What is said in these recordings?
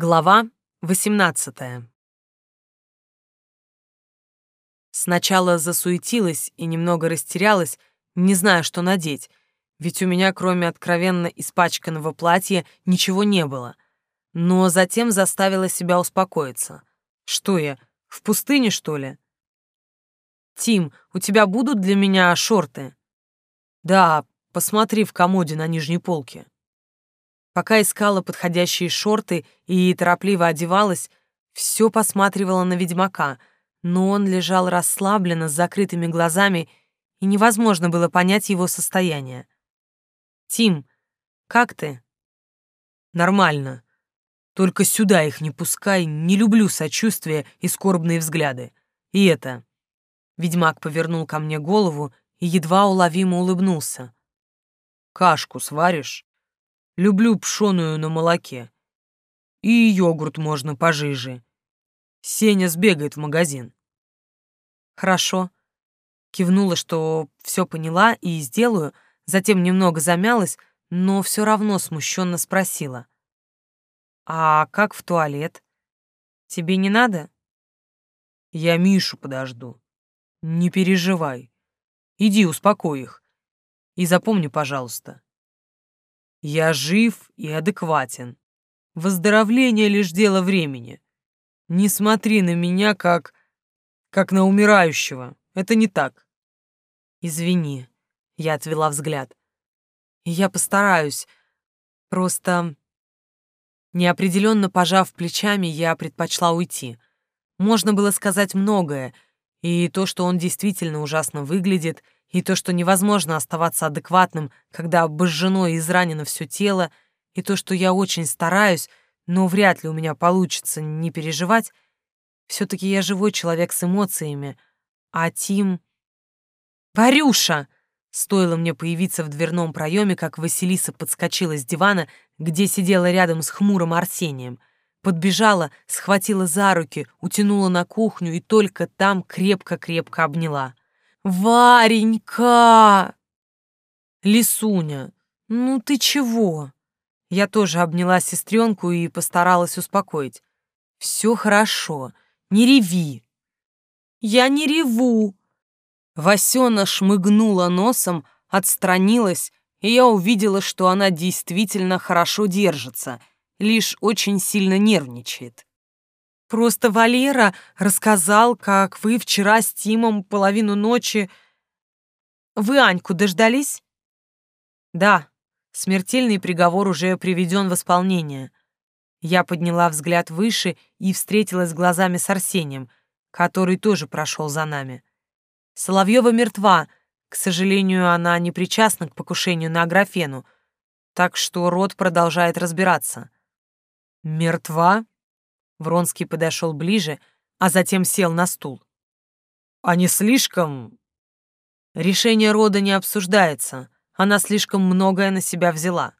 Глава 18 Сначала засуетилась и немного растерялась, не зная, что надеть, ведь у меня, кроме откровенно испачканного платья, ничего не было. Но затем заставила себя успокоиться. Что я, в пустыне, что ли? «Тим, у тебя будут для меня шорты?» «Да, посмотри в комоде на нижней полке». Пока искала подходящие шорты и торопливо одевалась, все посматривала на ведьмака, но он лежал расслабленно, с закрытыми глазами, и невозможно было понять его состояние. «Тим, как ты?» «Нормально. Только сюда их не пускай, не люблю сочувствия и скорбные взгляды. И это...» Ведьмак повернул ко мне голову и едва уловимо улыбнулся. «Кашку сваришь?» Люблю пшеную на молоке. И йогурт можно пожиже. Сеня сбегает в магазин. Хорошо. Кивнула, что все поняла и сделаю, затем немного замялась, но все равно смущенно спросила. «А как в туалет? Тебе не надо?» «Я Мишу подожду. Не переживай. Иди, успокой их. И запомни, пожалуйста, я жив и адекватен. Выздоровление — лишь дело времени. Не смотри на меня как... как на умирающего. Это не так. Извини, я отвела взгляд. Я постараюсь. Просто... Неопределенно пожав плечами, я предпочла уйти. Можно было сказать многое, и то, что он действительно ужасно выглядит — и то, что невозможно оставаться адекватным, когда обожжено и изранено все тело, и то, что я очень стараюсь, но вряд ли у меня получится не переживать, все-таки я живой человек с эмоциями, а Тим... «Варюша!» Стоило мне появиться в дверном проеме, как Василиса подскочила с дивана, где сидела рядом с хмурым Арсением. Подбежала, схватила за руки, утянула на кухню и только там крепко-крепко обняла. «Варенька!» «Лисуня, ну ты чего?» Я тоже обняла сестренку и постаралась успокоить. «Все хорошо, не реви». «Я не реву!» Васена шмыгнула носом, отстранилась, и я увидела, что она действительно хорошо держится, лишь очень сильно нервничает. Просто Валера рассказал, как вы вчера с Тимом половину ночи... Вы Аньку дождались? Да, смертельный приговор уже приведен в исполнение. Я подняла взгляд выше и встретилась глазами с Арсением, который тоже прошел за нами. Соловьева мертва, к сожалению, она не причастна к покушению на Аграфену, так что род продолжает разбираться. «Мертва?» Вронский подошел ближе, а затем сел на стул. «А не слишком...» «Решение рода не обсуждается. Она слишком многое на себя взяла».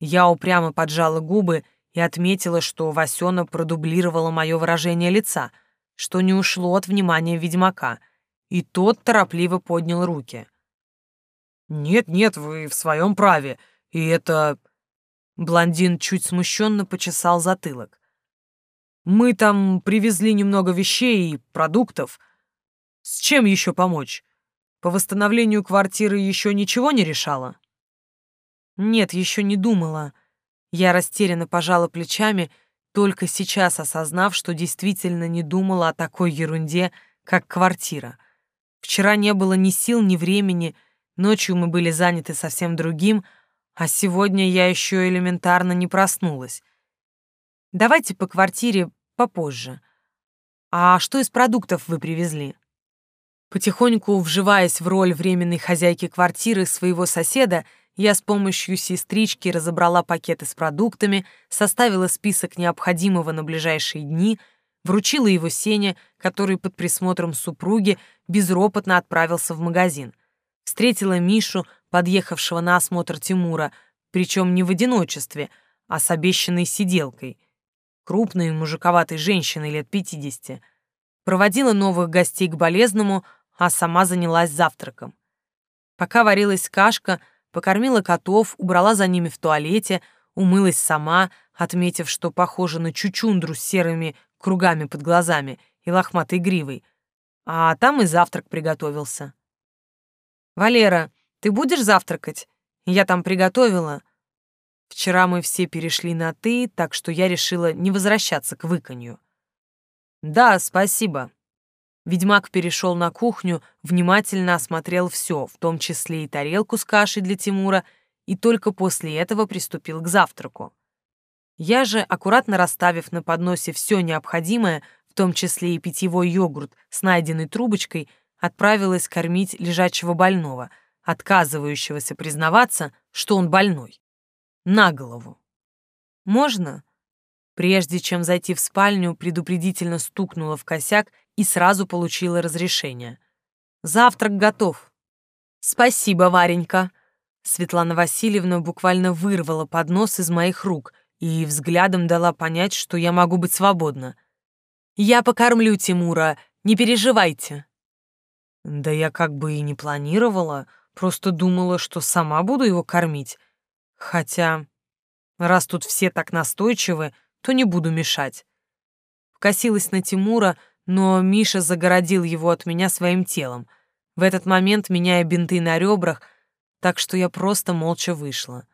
Я упрямо поджала губы и отметила, что Васёна продублировала мое выражение лица, что не ушло от внимания ведьмака, и тот торопливо поднял руки. «Нет-нет, вы в своем праве, и это...» Блондин чуть смущенно почесал затылок. Мы там привезли немного вещей и продуктов. С чем еще помочь? По восстановлению квартиры еще ничего не решала? Нет, еще не думала. Я растерянно пожала плечами, только сейчас осознав, что действительно не думала о такой ерунде, как квартира. Вчера не было ни сил, ни времени, ночью мы были заняты совсем другим, а сегодня я еще элементарно не проснулась. Давайте по квартире попозже. А что из продуктов вы привезли? Потихоньку вживаясь в роль временной хозяйки квартиры своего соседа, я с помощью сестрички разобрала пакеты с продуктами, составила список необходимого на ближайшие дни, вручила его Сене, который под присмотром супруги безропотно отправился в магазин. Встретила Мишу, подъехавшего на осмотр Тимура, причем не в одиночестве, а с обещанной сиделкой — крупной мужиковатой женщиной лет пятидесяти, проводила новых гостей к болезному, а сама занялась завтраком. Пока варилась кашка, покормила котов, убрала за ними в туалете, умылась сама, отметив, что похоже на чучундру с серыми кругами под глазами и лохматой гривой. А там и завтрак приготовился. «Валера, ты будешь завтракать? Я там приготовила». Вчера мы все перешли на «ты», так что я решила не возвращаться к выканью. «Да, спасибо». Ведьмак перешел на кухню, внимательно осмотрел все, в том числе и тарелку с кашей для Тимура, и только после этого приступил к завтраку. Я же, аккуратно расставив на подносе все необходимое, в том числе и питьевой йогурт с найденной трубочкой, отправилась кормить лежачего больного, отказывающегося признаваться, что он больной. На голову. «Можно?» Прежде чем зайти в спальню, предупредительно стукнула в косяк и сразу получила разрешение. «Завтрак готов». «Спасибо, Варенька», Светлана Васильевна буквально вырвала поднос из моих рук и взглядом дала понять, что я могу быть свободна. «Я покормлю Тимура, не переживайте». Да я как бы и не планировала, просто думала, что сама буду его кормить. Хотя, раз тут все так настойчивы, то не буду мешать. Вкосилась на Тимура, но Миша загородил его от меня своим телом. В этот момент, меняя бинты на ребрах, так что я просто молча вышла.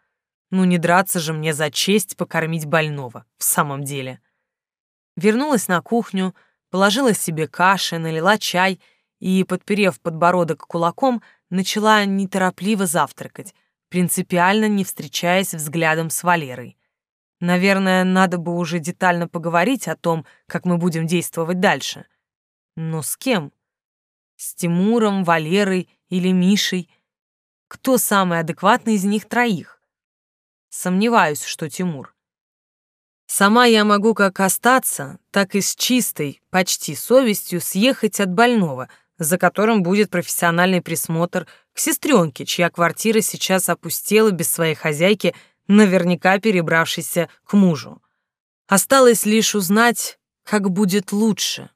Ну не драться же мне за честь покормить больного, в самом деле. Вернулась на кухню, положила себе каши, налила чай и, подперев подбородок кулаком, начала неторопливо завтракать, принципиально не встречаясь взглядом с Валерой. Наверное, надо бы уже детально поговорить о том, как мы будем действовать дальше. Но с кем? С Тимуром, Валерой или Мишей? Кто самый адекватный из них троих? Сомневаюсь, что Тимур. Сама я могу как остаться, так и с чистой, почти совестью съехать от больного, за которым будет профессиональный присмотр к сестренке, чья квартира сейчас опустела без своей хозяйки, наверняка перебравшейся к мужу. Осталось лишь узнать, как будет лучше.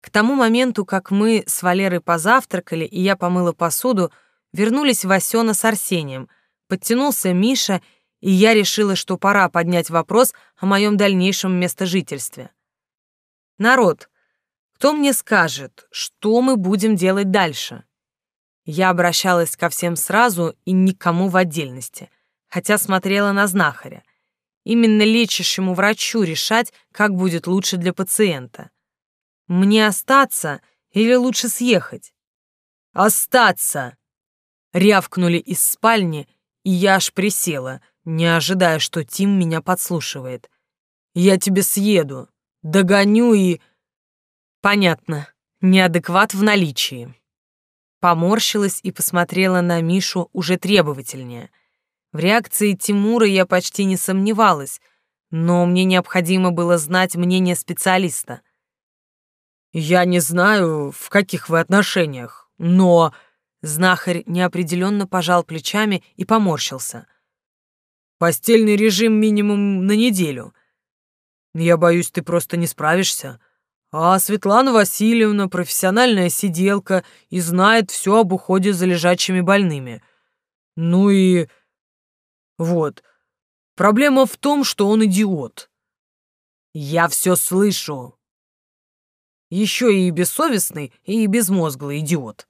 К тому моменту, как мы с Валерой позавтракали и я помыла посуду, вернулись Васёна с Арсением, подтянулся Миша, и я решила, что пора поднять вопрос о моем дальнейшем местожительстве. «Народ, кто мне скажет, что мы будем делать дальше?» Я обращалась ко всем сразу и никому в отдельности, хотя смотрела на знахаря. Именно лечащему врачу решать, как будет лучше для пациента. Мне остаться или лучше съехать? «Остаться!» рявкнули из спальни, и я аж присела, не ожидая, что Тим меня подслушивает. «Я тебе съеду, догоню и...» «Понятно, неадекват в наличии». Поморщилась и посмотрела на Мишу уже требовательнее. В реакции Тимура я почти не сомневалась, но мне необходимо было знать мнение специалиста. «Я не знаю, в каких вы отношениях, но...» Знахарь неопределенно пожал плечами и поморщился. «Постельный режим минимум на неделю. Я боюсь, ты просто не справишься. А Светлана Васильевна профессиональная сиделка и знает все об уходе за лежачими больными. Ну и... вот. Проблема в том, что он идиот. Я все слышу. Еще и бессовестный, и безмозглый идиот.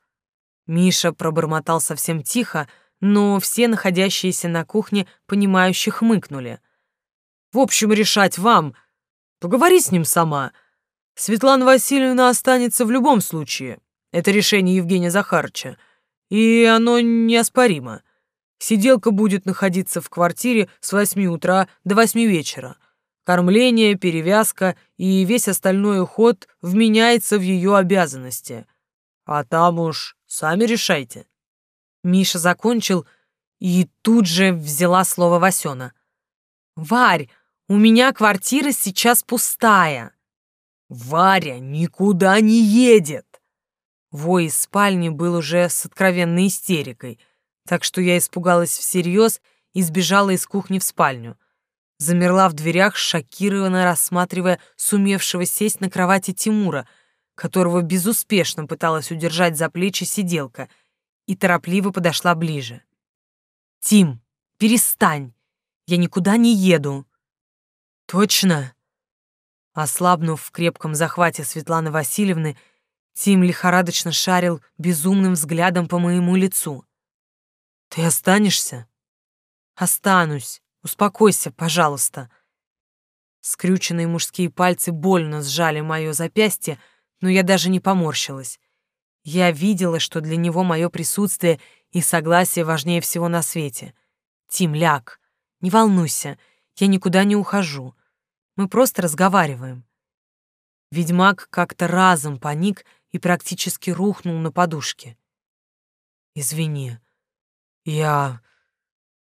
Миша пробормотал совсем тихо, но все находящиеся на кухне понимающе хмыкнули. «В общем, решать вам. Поговори с ним сама. Светлана Васильевна останется в любом случае. Это решение Евгения Захарыча. И оно неоспоримо. Сиделка будет находиться в квартире с восьми утра до восьми вечера. Кормление, перевязка и весь остальной уход вменяется в ее обязанности. А там уж Сами решайте. Миша закончил и тут же взяла слово Васёна. «Варь, у меня квартира сейчас пустая». «Варя никуда не едет!» Вой из спальни был уже с откровенной истерикой, так что я испугалась всерьез и сбежала из кухни в спальню. Замерла в дверях, шокированно рассматривая сумевшего сесть на кровати Тимура — которого безуспешно пыталась удержать за плечи сиделка, и торопливо подошла ближе. «Тим, перестань! Я никуда не еду!» Точно? Ослабнув в крепком захвате Светланы Васильевны, Тим лихорадочно шарил безумным взглядом по моему лицу. «Ты останешься?» «Останусь. Успокойся, пожалуйста». Скрюченные мужские пальцы больно сжали мое запястье, но я даже не поморщилась. Я видела, что для него мое присутствие и согласие важнее всего на свете. «Тим, ляг. Не волнуйся, я никуда не ухожу. Мы просто разговариваем». Ведьмак как-то разом паник и практически рухнул на подушке. «Извини, я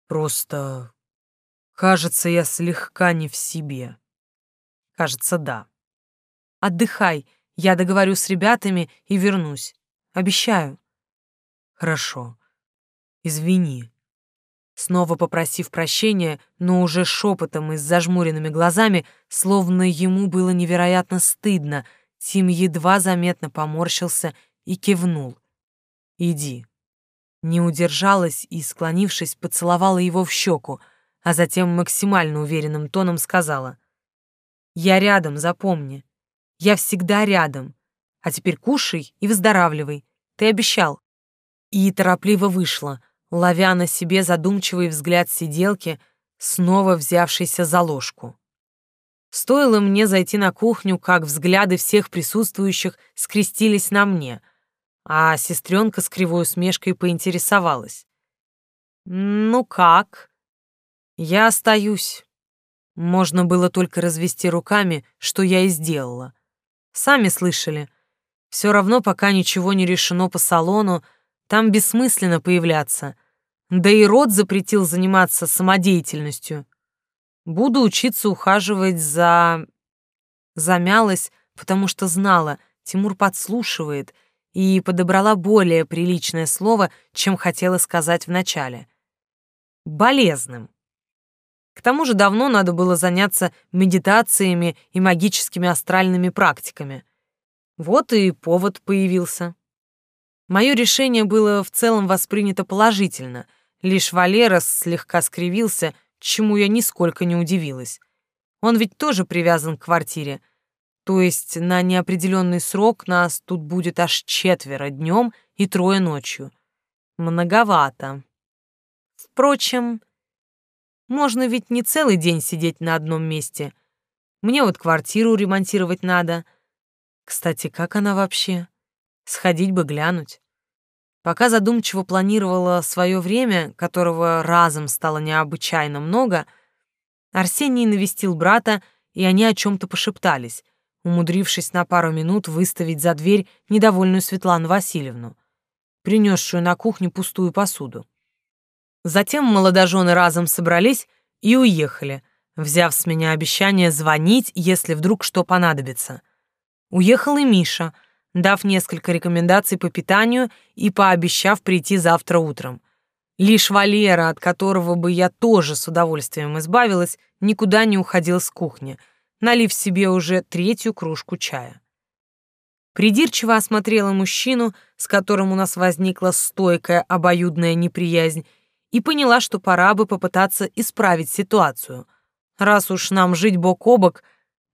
просто... Кажется, я слегка не в себе. Кажется, да. Отдыхай, я договорю с ребятами и вернусь. Обещаю. Хорошо. Извини. Снова попросив прощения, но уже шепотом и с зажмуренными глазами, словно ему было невероятно стыдно, Тим едва заметно поморщился и кивнул. «Иди». Не удержалась и, склонившись, поцеловала его в щеку, а затем максимально уверенным тоном сказала. «Я рядом, запомни. Я всегда рядом. А теперь кушай и выздоравливай. Ты обещал». И торопливо вышла, ловя на себе задумчивый взгляд сиделки, снова взявшейся за ложку. Стоило мне зайти на кухню, как взгляды всех присутствующих скрестились на мне, а сестренка с кривой усмешкой поинтересовалась. «Ну как?» «Я остаюсь». Можно было только развести руками, что я и сделала. Сами слышали. Все равно, пока ничего не решено по салону, там бессмысленно появляться. Да и род запретил заниматься самодеятельностью. Буду учиться ухаживать за... Замялась, потому что знала, Тимур подслушивает, и подобрала более приличное слово, чем хотела сказать вначале. Болезным. К тому же давно надо было заняться медитациями и магическими астральными практиками. Вот и повод появился. Мое решение было в целом воспринято положительно, лишь Валера слегка скривился, чему я нисколько не удивилась. Он ведь тоже привязан к квартире. То есть на неопределенный срок нас тут будет аж четверо днем и трое ночью. Многовато. Впрочем, можно ведь не целый день сидеть на одном месте. Мне вот квартиру ремонтировать надо. Кстати, как она вообще? Сходить бы глянуть. Пока задумчиво планировала свое время, которого разом стало необычайно много, Арсений навестил брата, и они о чем-то пошептались, умудрившись на пару минут выставить за дверь недовольную Светлану Васильевну, принесшую на кухню пустую посуду. Затем молодожены разом собрались и уехали, взяв с меня обещание звонить, если вдруг что понадобится. Уехал и Миша — дав несколько рекомендаций по питанию и пообещав прийти завтра утром. Лишь Валера, от которого бы я тоже с удовольствием избавилась, никуда не уходил с кухни, налив себе уже третью кружку чая. Придирчиво осмотрела мужчину, с которым у нас возникла стойкая обоюдная неприязнь, и поняла, что пора бы попытаться исправить ситуацию. Раз уж нам жить бок о бок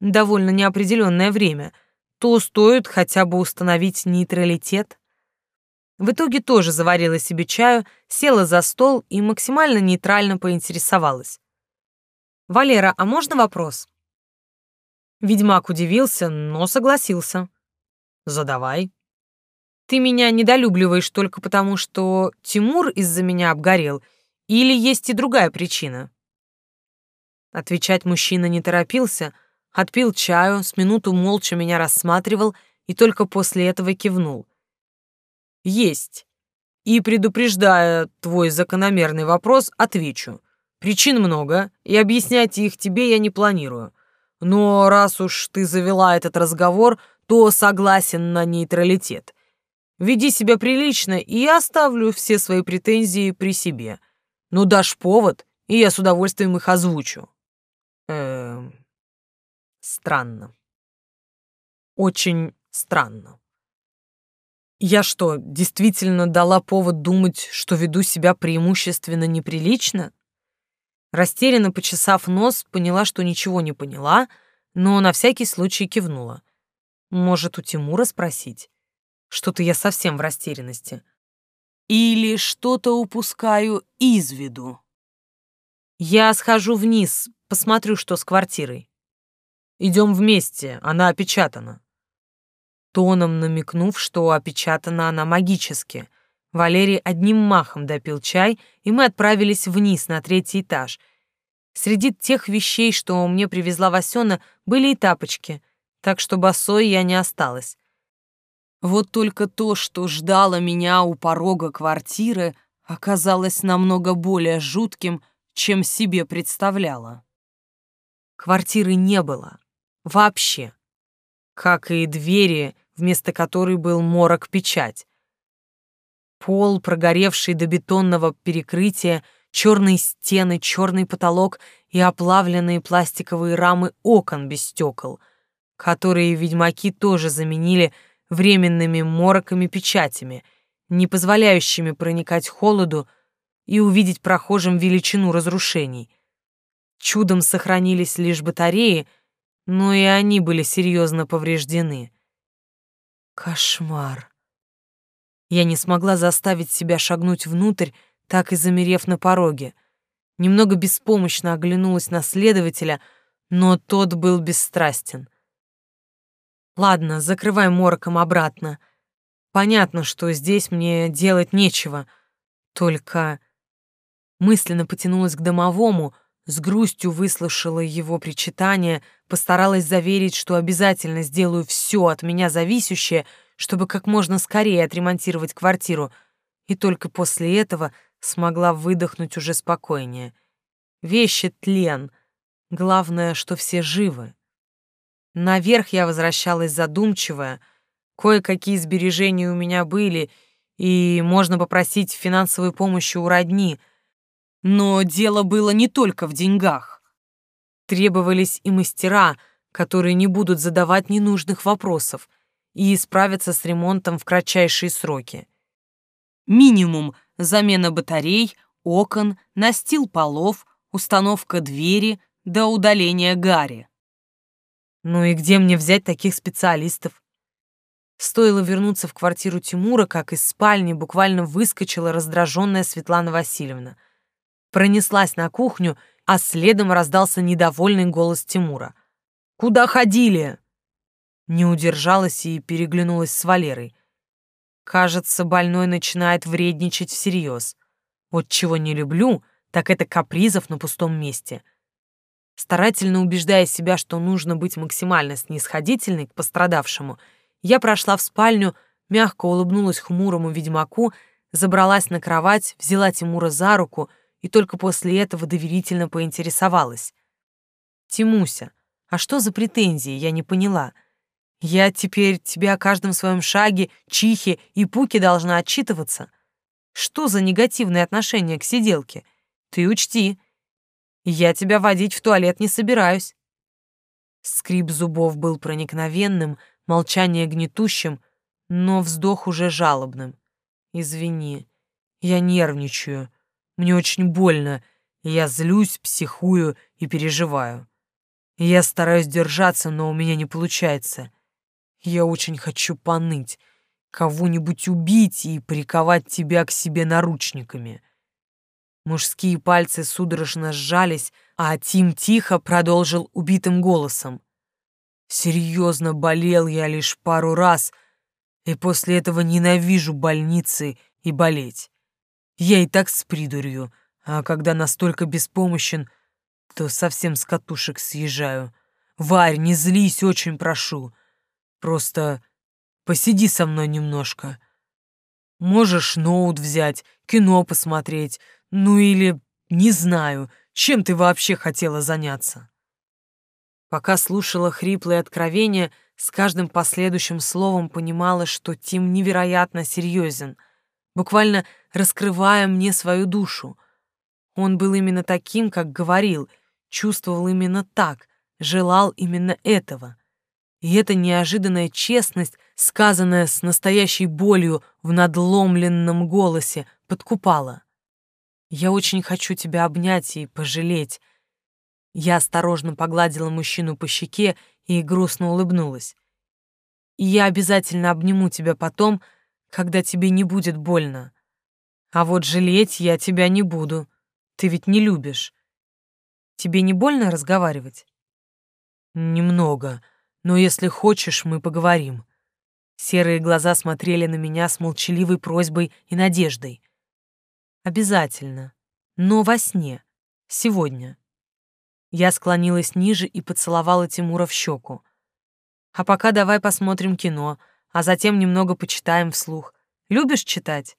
довольно неопределенное время — то стоит хотя бы установить нейтралитет. В итоге тоже заварила себе чаю, села за стол и максимально нейтрально поинтересовалась. «Валера, а можно вопрос?» Ведьмак удивился, но согласился. «Задавай». «Ты меня недолюбливаешь только потому, что Тимур из-за меня обгорел, или есть и другая причина?» Отвечать мужчина не торопился — отпил чаю, с минуту молча меня рассматривал и только после этого кивнул. «Есть. И, предупреждая твой закономерный вопрос, отвечу. Причин много, и объяснять их тебе я не планирую. Но раз уж ты завела этот разговор, то согласен на нейтралитет. Веди себя прилично, и я оставлю все свои претензии при себе. Ну, дашь повод, и я с удовольствием их озвучу. Эм, Странно. Очень странно. Я что, действительно дала повод думать, что веду себя преимущественно неприлично? Растерянно почесав нос, поняла, что ничего не поняла, но на всякий случай кивнула. Может, у Тимура спросить? Что-то я совсем в растерянности. Или что-то упускаю из виду. Я схожу вниз, посмотрю, что с квартирой. Идем вместе, она опечатана. Тоном намекнув, что опечатана она магически, Валерий одним махом допил чай, и мы отправились вниз на третий этаж. Среди тех вещей, что мне привезла Васёна, были и тапочки, так что босой я не осталась. Вот только то, что ждало меня у порога квартиры, оказалось намного более жутким, чем себе представляла. Квартиры не было. Вообще. Как и двери, вместо которой был морок-печать. Пол, прогоревший до бетонного перекрытия, черные стены, черный потолок и оплавленные пластиковые рамы окон без стекол, которые ведьмаки тоже заменили временными мороками-печатями, не позволяющими проникать холоду и увидеть прохожим величину разрушений. Чудом сохранились лишь батареи, но и они были серьезно повреждены. Кошмар. Я не смогла заставить себя шагнуть внутрь, так и замерев на пороге. Немного беспомощно оглянулась на следователя, но тот был бесстрастен. Ладно, закрывай мороком обратно. Понятно, что здесь мне делать нечего. Только мысленно потянулась к домовому, с грустью выслушала его причитание, постаралась заверить, что обязательно сделаю все от меня зависящее — чтобы как можно скорее отремонтировать квартиру, и только после этого смогла выдохнуть уже спокойнее. Вещи тлен. Главное, что все живы. Наверх я возвращалась задумчивая. Кое-какие сбережения у меня были, и можно попросить финансовой помощи у родни. Но дело было не только в деньгах. Требовались и мастера, которые не будут задавать ненужных вопросов, и справиться с ремонтом в кратчайшие сроки. Минимум замена батарей, окон, настил полов, установка двери до удаления гари. Ну и где мне взять таких специалистов? Стоило вернуться в квартиру Тимура, как из спальни буквально выскочила раздраженная Светлана Васильевна. Пронеслась на кухню, а следом раздался недовольный голос Тимура. «Куда ходили?» Не удержалась и переглянулась с Валерой. Кажется, больной начинает вредничать всерьез. Вот чего не люблю, так это капризов на пустом месте. Старательно убеждая себя, что нужно быть максимально снисходительной к пострадавшему, я прошла в спальню, мягко улыбнулась хмурому ведьмаку, забралась на кровать, взяла Тимура за руку и только после этого доверительно поинтересовалась. «Тимуся, а что за претензии, я не поняла?» Я теперь тебе о каждом своем шаге, чихе и пуке должна отчитываться. Что за негативное отношение к сиделке? Ты учти. Я тебя водить в туалет не собираюсь. Скрип зубов был проникновенным, молчание гнетущим, но вздох уже жалобным. Извини, я нервничаю. Мне очень больно. Я злюсь, психую и переживаю. Я стараюсь держаться, но у меня не получается. Я очень хочу поныть, кого-нибудь убить и приковать тебя к себе наручниками. Мужские пальцы судорожно сжались, а Тим тихо продолжил убитым голосом. Серьезно болел я лишь пару раз, и после этого ненавижу больницы и болеть. Я и так с придурью, а когда настолько беспомощен, то совсем с катушек съезжаю. Варь, не злись, очень прошу. Просто посиди со мной немножко. Можешь ноут взять, кино посмотреть, ну или, не знаю, чем ты вообще хотела заняться. Пока слушала хриплые откровения, с каждым последующим словом понимала, что Тим невероятно серьезен, буквально раскрывая мне свою душу. Он был именно таким, как говорил, чувствовал именно так, желал именно этого. И эта неожиданная честность, сказанная с настоящей болью в надломленном голосе, подкупала. Я очень хочу тебя обнять и пожалеть. Я осторожно погладила мужчину по щеке и грустно улыбнулась. Я обязательно обниму тебя потом, когда тебе не будет больно. А вот жалеть я тебя не буду. Ты ведь не любишь. Тебе не больно разговаривать? Немного, но если хочешь, мы поговорим. Серые глаза смотрели на меня с молчаливой просьбой и надеждой. Обязательно, но во сне, сегодня. Я склонилась ниже и поцеловала Тимура в щеку. А пока давай посмотрим кино, а затем немного почитаем вслух. Любишь читать?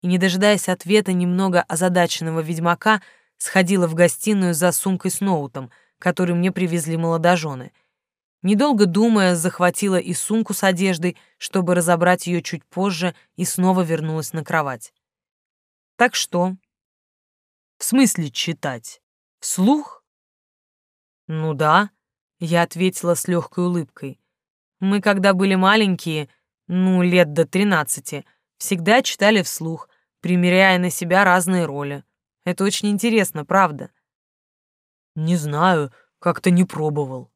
И, не дожидаясь ответа немного озадаченного ведьмака, сходила в гостиную за сумкой с ноутом, который мне привезли молодожены. Недолго думая, захватила и сумку с одеждой, чтобы разобрать ее чуть позже, и снова вернулась на кровать. Так что? В смысле читать? Вслух? Ну да, я ответила с легкой улыбкой. Мы, когда были маленькие, ну, лет до тринадцати, всегда читали вслух, примеряя на себя разные роли. Это очень интересно, правда? Не знаю, как-то не пробовал.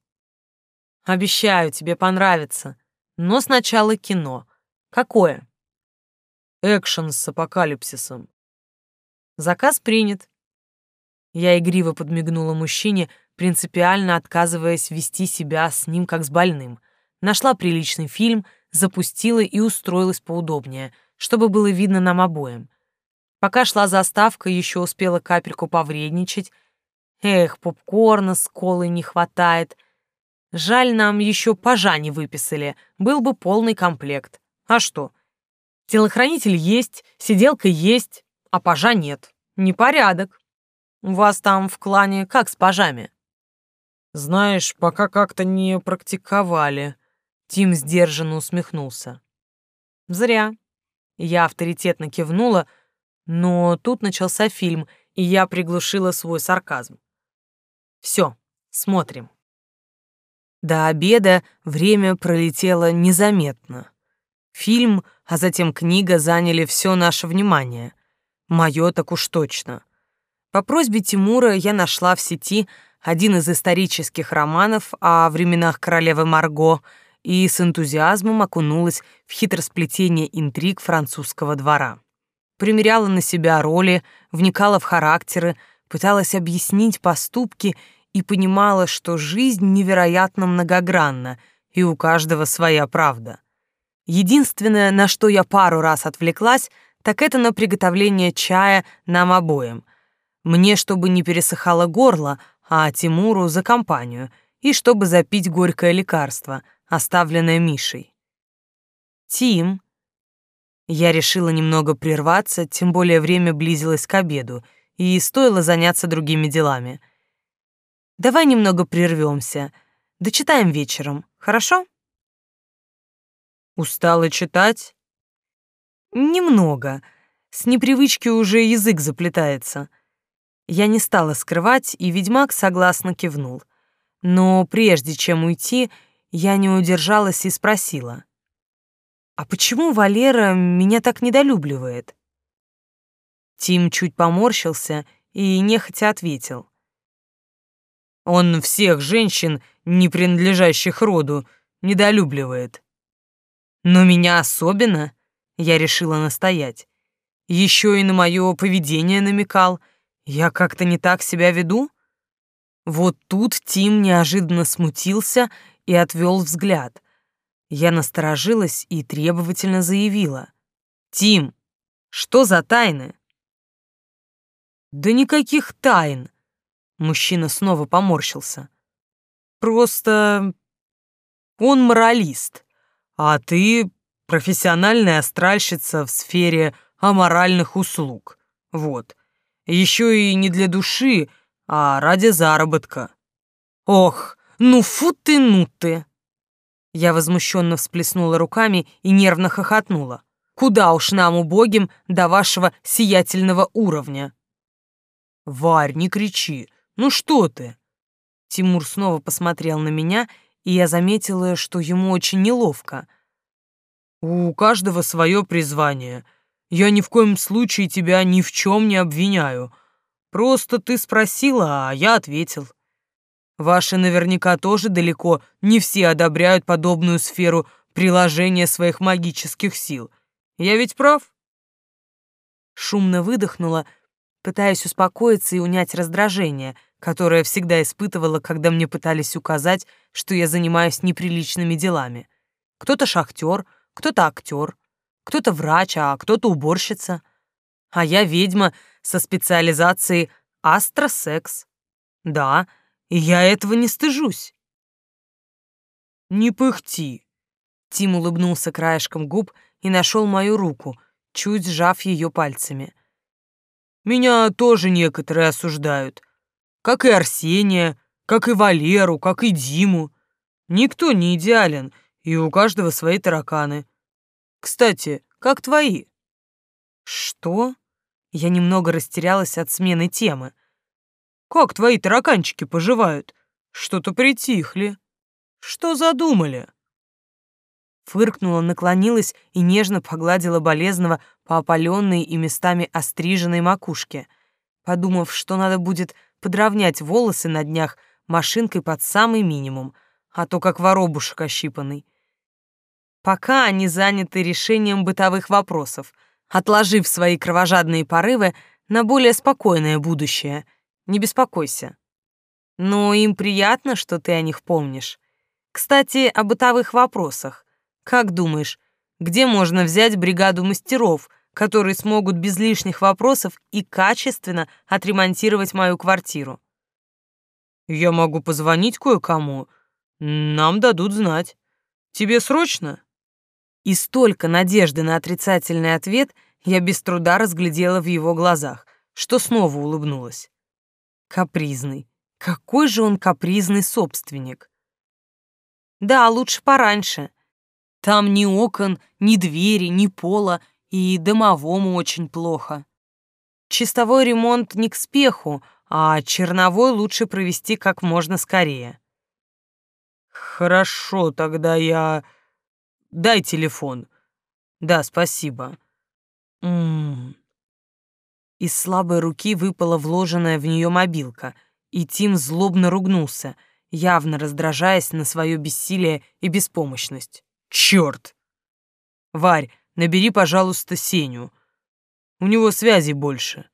Обещаю, тебе понравится. Но сначала кино. Какое? Экшен с апокалипсисом. Заказ принят. Я игриво подмигнула мужчине, принципиально отказываясь вести себя с ним как с больным. Нашла приличный фильм, запустила и устроилась поудобнее, чтобы было видно нам обоим. Пока шла заставка, еще успела капельку повредничать. Эх, попкорна с колой не хватает. Жаль, нам еще пажа не выписали, был бы полный комплект. А что? Телохранитель есть, сиделка есть, а пажа нет. Непорядок. У вас там в клане как с пажами? Знаешь, пока как-то не практиковали. Тим сдержанно усмехнулся. Зря. Я авторитетно кивнула, но тут начался фильм, и я приглушила свой сарказм. Все, смотрим. До обеда время пролетело незаметно. Фильм, а затем книга заняли все наше внимание. Мое так уж точно. По просьбе Тимура я нашла в сети один из исторических романов о временах королевы Марго и с энтузиазмом окунулась в хитросплетение интриг французского двора примеряла на себя роли, вникала в характеры, пыталась объяснить поступки и понимала, что жизнь невероятно многогранна, и у каждого своя правда. Единственное, на что я пару раз отвлеклась, так это на приготовление чая нам обоим. Мне, чтобы не пересыхало горло, а Тимуру за компанию, и чтобы запить горькое лекарство, оставленное Мишей. «Тим», я решила немного прерваться, тем более время близилось к обеду, и стоило заняться другими делами. Давай немного прервемся. Дочитаем вечером, хорошо? Устала читать? Немного. С непривычки уже язык заплетается. Я не стала скрывать, и ведьмак согласно кивнул. Но прежде чем уйти, я не удержалась и спросила. А почему Валера меня так недолюбливает? Тим чуть поморщился и нехотя ответил. Он всех женщин, не принадлежащих роду, недолюбливает. Но меня особенно, я решила настоять. Еще и на мое поведение намекал. Я как-то не так себя веду? Вот тут Тим неожиданно смутился и отвел взгляд — я насторожилась и требовательно заявила. «Тим, что за тайны?» «Да никаких тайн!» Мужчина снова поморщился. «Просто он моралист, а ты профессиональная астральщица в сфере аморальных услуг. Вот. Еще и не для души, а ради заработка. Ох, ну фу ты, ну ты!» Я возмущенно всплеснула руками и нервно хохотнула. «Куда уж нам, убогим, до вашего сиятельного уровня?» «Варь, не кричи! Ну что ты?» Тимур снова посмотрел на меня, и я заметила, что ему очень неловко. «У каждого свое призвание. Я ни в коем случае тебя ни в чем не обвиняю. Просто ты спросила, а я ответил. Ваши наверняка тоже далеко не все одобряют подобную сферу приложения своих магических сил. Я ведь прав?» Шумно выдохнула, пытаясь успокоиться и унять раздражение, которое всегда испытывала, когда мне пытались указать, что я занимаюсь неприличными делами. Кто-то шахтер, кто-то актер, кто-то врач, а кто-то уборщица. А я ведьма со специализацией астросекс. Да, я этого не стыжусь. «Не пыхти!» Тим улыбнулся краешком губ и нашел мою руку, чуть сжав ее пальцами. «Меня тоже некоторые осуждают. Как и Арсения, как и Валеру, как и Диму. Никто не идеален, и у каждого свои тараканы. Кстати, как твои?» «Что?» Я немного растерялась от смены темы. «Как твои тараканчики поживают? Что-то притихли. Что задумали?» Фыркнула, наклонилась и нежно погладила болезного по опаленной и местами остриженной макушке, подумав, что надо будет подровнять волосы на днях машинкой под самый минимум, а то как воробушек ощипанный. Пока они заняты решением бытовых вопросов, отложив свои кровожадные порывы на более спокойное будущее. Не беспокойся. Но им приятно, что ты о них помнишь. Кстати, о бытовых вопросах. Как думаешь, где можно взять бригаду мастеров, которые смогут без лишних вопросов и качественно отремонтировать мою квартиру? Я могу позвонить кое-кому. Нам дадут знать. Тебе срочно? И столько надежды на отрицательный ответ я без труда разглядела в его глазах, что снова улыбнулась. Капризный. Какой же он капризный собственник. Да, лучше пораньше. Там ни окон, ни двери, ни пола, и домовому очень плохо. Чистовой ремонт не к спеху, а черновой лучше провести как можно скорее. Хорошо, тогда я... Дай телефон. Да, спасибо. Ммм. Из слабой руки выпала вложенная в нее мобилка, и Тим злобно ругнулся, явно раздражаясь на свое бессилие и беспомощность. Черт! Варь, набери, пожалуйста, Сеню. У него связи больше.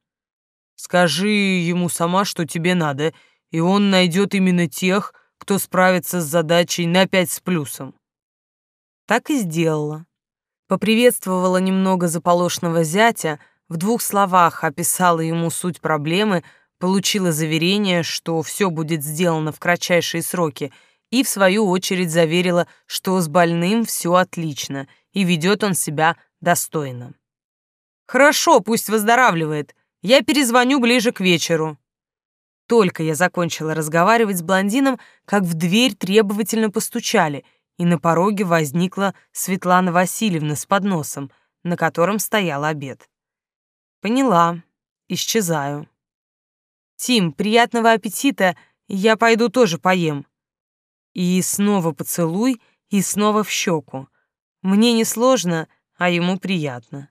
Скажи ему сама, что тебе надо, и он найдет именно тех, кто справится с задачей на пять с плюсом. Так и сделала. Поприветствовала немного заполошного зятя, в двух словах описала ему суть проблемы, получила заверение, что все будет сделано в кратчайшие сроки, и в свою очередь заверила, что с больным все отлично, и ведет он себя достойно. «Хорошо, пусть выздоравливает. Я перезвоню ближе к вечеру». Только я закончила разговаривать с блондином, как в дверь требовательно постучали — и на пороге возникла Светлана Васильевна с подносом, на котором стоял обед. Поняла. Исчезаю. Тим, приятного аппетита, я пойду тоже поем. И снова поцелуй, и снова в щеку. Мне не сложно, а ему приятно.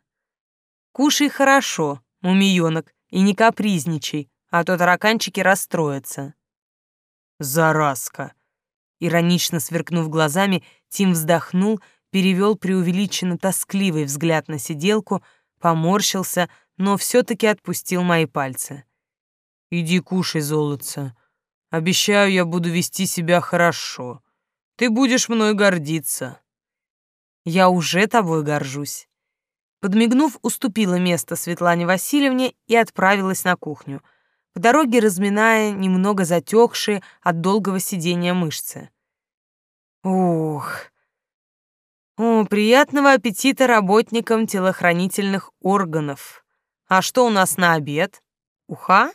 Кушай хорошо, мумиёнок, и не капризничай, а то тараканчики расстроятся. Заразка. Иронично сверкнув глазами, Тим вздохнул, перевел преувеличенно тоскливый взгляд на сиделку, поморщился, но все-таки отпустил мои пальцы. «Иди кушай, золотце. Обещаю, я буду вести себя хорошо. Ты будешь мной гордиться». «Я уже тобой горжусь». Подмигнув, уступила место Светлане Васильевне и отправилась на кухню — по дороге разминая немного затекшие от долгого сидения мышцы. Ух. О, приятного аппетита работникам телохранительных органов. А что у нас на обед? Уха?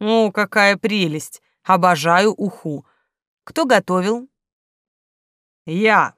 О, какая прелесть. Обожаю уху. Кто готовил? Я.